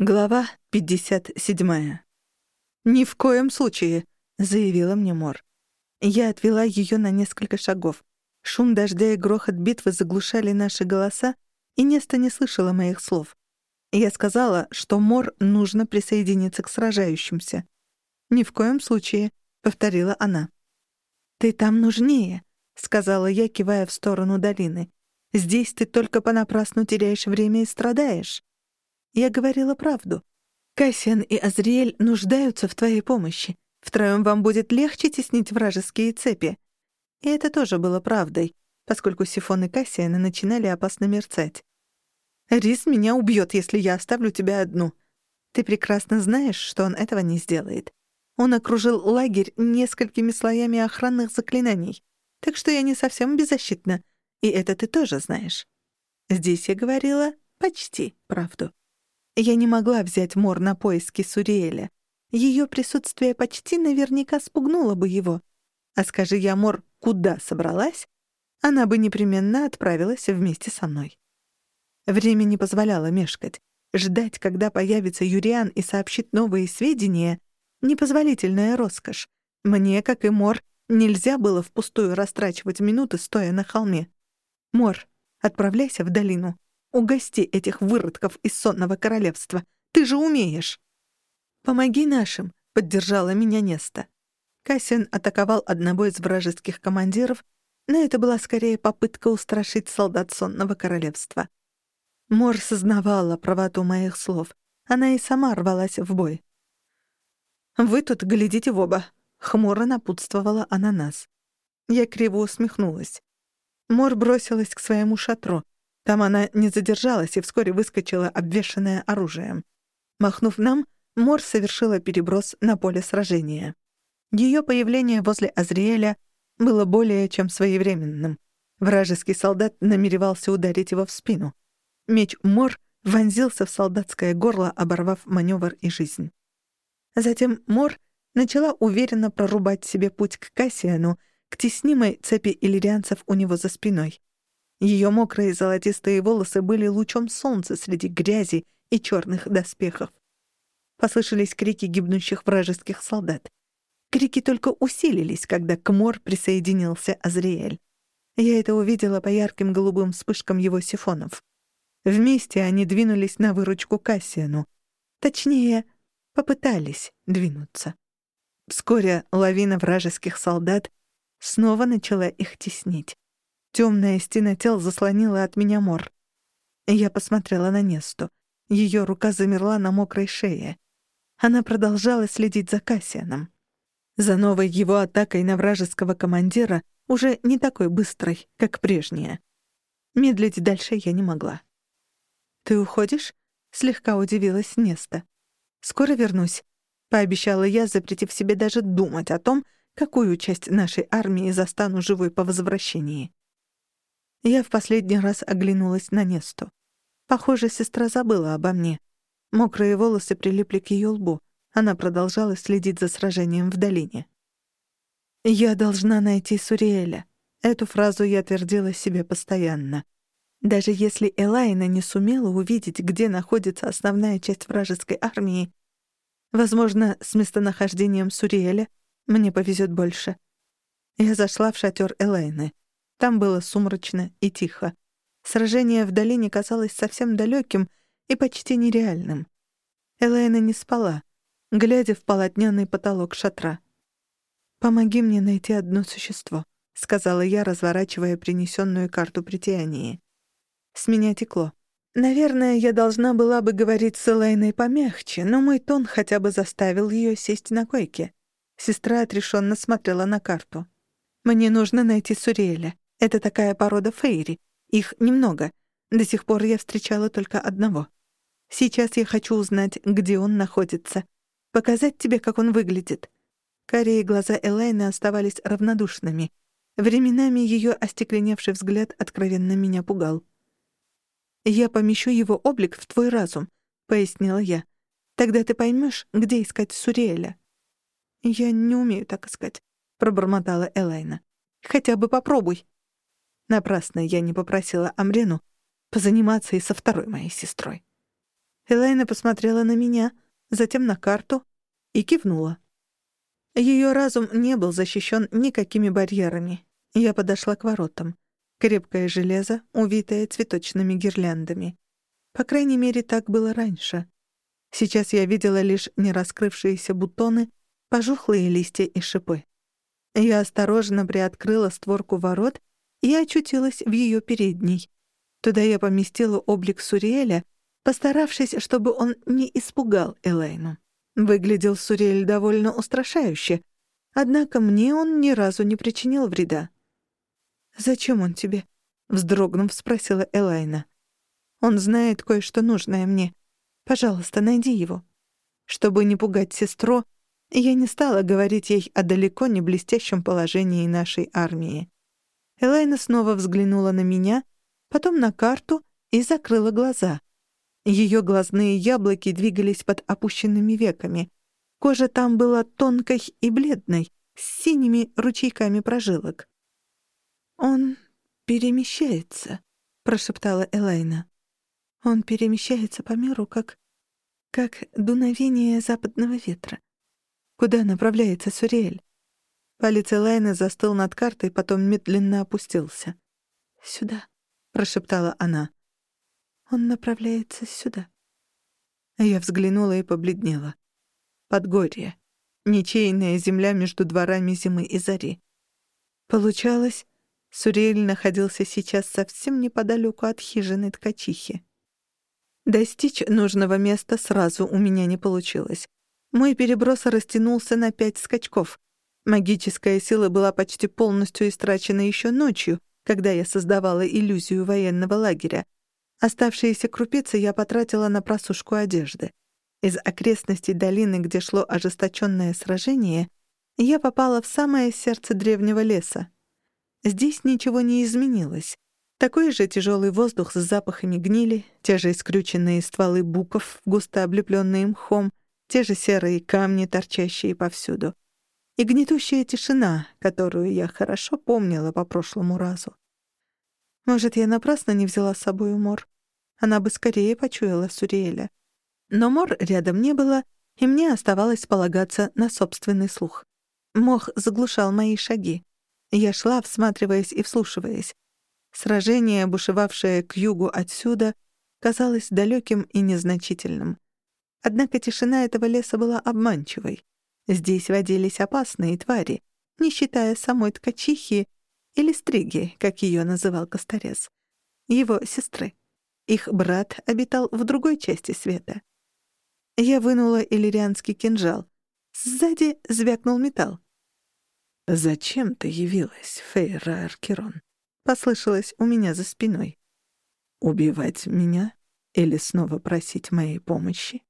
Глава 57. «Ни в коем случае», — заявила мне Мор. Я отвела ее на несколько шагов. Шум дождя и грохот битвы заглушали наши голоса, и Неста не слышала моих слов. Я сказала, что Мор нужно присоединиться к сражающимся. «Ни в коем случае», — повторила она. «Ты там нужнее», — сказала я, кивая в сторону долины. «Здесь ты только понапрасну теряешь время и страдаешь». Я говорила правду. Кассиан и Азриэль нуждаются в твоей помощи. Втроем вам будет легче теснить вражеские цепи. И это тоже было правдой, поскольку сифоны Кассиана начинали опасно мерцать. «Рис меня убьет, если я оставлю тебя одну. Ты прекрасно знаешь, что он этого не сделает. Он окружил лагерь несколькими слоями охранных заклинаний, так что я не совсем беззащитна, и это ты тоже знаешь. Здесь я говорила почти правду. Я не могла взять Мор на поиски Суриэля. Ее присутствие почти наверняка спугнуло бы его. А скажи я, Мор, куда собралась, она бы непременно отправилась вместе со мной. Время не позволяло мешкать. Ждать, когда появится Юриан и сообщит новые сведения — непозволительная роскошь. Мне, как и Мор, нельзя было впустую растрачивать минуты, стоя на холме. Мор, отправляйся в долину. Угости этих выродков из сонного королевства. Ты же умеешь!» «Помоги нашим», — поддержала меня Неста. Кассиан атаковал одного из вражеских командиров, но это была скорее попытка устрашить солдат сонного королевства. Мор сознавала правоту моих слов. Она и сама рвалась в бой. «Вы тут глядите в оба», — хмуро напутствовала она нас. Я криво усмехнулась. Мор бросилась к своему шатру. Там она не задержалась и вскоре выскочила, обвешанная оружием. Махнув нам, Мор совершила переброс на поле сражения. Ее появление возле Азриэля было более чем своевременным. Вражеский солдат намеревался ударить его в спину. Меч Мор вонзился в солдатское горло, оборвав маневр и жизнь. Затем Мор начала уверенно прорубать себе путь к Кассиану, к теснимой цепи иллирианцев у него за спиной. Ее мокрые золотистые волосы были лучом солнца среди грязи и черных доспехов. Послышались крики гибнущих вражеских солдат. Крики только усилились, когда к Мор присоединился Азриэль. Я это увидела по ярким голубым вспышкам его сифонов. Вместе они двинулись на выручку Кассиану. Точнее, попытались двинуться. Вскоре лавина вражеских солдат снова начала их теснить. Темная стена тел заслонила от меня мор. Я посмотрела на Несту. Ее рука замерла на мокрой шее. Она продолжала следить за Кассианом. За новой его атакой на вражеского командира, уже не такой быстрой, как прежняя. Медлить дальше я не могла. «Ты уходишь?» — слегка удивилась Неста. «Скоро вернусь», — пообещала я, запретив себе даже думать о том, какую часть нашей армии застану живой по возвращении. Я в последний раз оглянулась на Несту. Похоже, сестра забыла обо мне. Мокрые волосы прилипли к ее лбу. Она продолжала следить за сражением в долине. «Я должна найти Суриэля». Эту фразу я твердила себе постоянно. Даже если Элайна не сумела увидеть, где находится основная часть вражеской армии, возможно, с местонахождением Суриэля мне повезет больше. Я зашла в шатер Элайны. Там было сумрачно и тихо. Сражение в долине казалось совсем далеким и почти нереальным. Элайна не спала, глядя в полотняный потолок шатра. «Помоги мне найти одно существо», — сказала я, разворачивая принесенную карту притяния. С меня текло. Наверное, я должна была бы говорить с Элайной помягче, но мой тон хотя бы заставил ее сесть на койке. Сестра отрешенно смотрела на карту. «Мне нужно найти Суриэля. Это такая порода фейри. Их немного. До сих пор я встречала только одного. Сейчас я хочу узнать, где он находится. Показать тебе, как он выглядит». Карие глаза Элайны оставались равнодушными. Временами ее остекленевший взгляд откровенно меня пугал. «Я помещу его облик в твой разум», — пояснила я. «Тогда ты поймешь, где искать Суриэля». «Я не умею так искать», — пробормотала Элайна. «Хотя бы попробуй». Напрасно я не попросила Амрену позаниматься и со второй моей сестрой. Элайна посмотрела на меня, затем на карту и кивнула. Ее разум не был защищен никакими барьерами. Я подошла к воротам. Крепкое железо, увитое цветочными гирляндами. По крайней мере, так было раньше. Сейчас я видела лишь нераскрывшиеся бутоны, пожухлые листья и шипы. Я осторожно приоткрыла створку ворот и очутилась в ее передней. Туда я поместила облик Суриэля, постаравшись, чтобы он не испугал Элейну. Выглядел Суриэль довольно устрашающе, однако мне он ни разу не причинил вреда. «Зачем он тебе?» — вздрогнув, спросила Элайна. «Он знает кое-что нужное мне. Пожалуйста, найди его». Чтобы не пугать сестру, я не стала говорить ей о далеко не блестящем положении нашей армии. Элайна снова взглянула на меня, потом на карту и закрыла глаза. Ее глазные яблоки двигались под опущенными веками. Кожа там была тонкой и бледной, с синими ручейками прожилок. «Он перемещается», — прошептала Элайна. «Он перемещается по миру, как... как дуновение западного ветра. Куда направляется Суриэль?» Палец Элайны застыл над картой, потом медленно опустился. «Сюда», — прошептала она. «Он направляется сюда». Я взглянула и побледнела. Подгорье. Ничейная земля между дворами зимы и зари. Получалось, Суриэль находился сейчас совсем неподалеку от хижины ткачихи. Достичь нужного места сразу у меня не получилось. Мой переброс растянулся на пять скачков. Магическая сила была почти полностью истрачена еще ночью, когда я создавала иллюзию военного лагеря. Оставшиеся крупицы я потратила на просушку одежды. Из окрестностей долины, где шло ожесточенное сражение, я попала в самое сердце древнего леса, Здесь ничего не изменилось. Такой же тяжелый воздух с запахами гнили, те же искрюченные стволы буков, густо облепленные мхом, те же серые камни, торчащие повсюду. И гнетущая тишина, которую я хорошо помнила по прошлому разу. Может, я напрасно не взяла с собой Мор? Она бы скорее почуяла Суриэля. Но Мор рядом не было, и мне оставалось полагаться на собственный слух. Мох заглушал мои шаги. Я шла, всматриваясь и вслушиваясь. Сражение, бушевавшее к югу отсюда, казалось далеким и незначительным. Однако тишина этого леса была обманчивой. Здесь водились опасные твари, не считая самой ткачихи или стриги, как ее называл Косторез, его сестры. Их брат обитал в другой части света. Я вынула иллирианский кинжал. Сзади звякнул металл. «Зачем ты явилась, Фейра Аркерон?» — послышалось у меня за спиной. «Убивать меня или снова просить моей помощи?»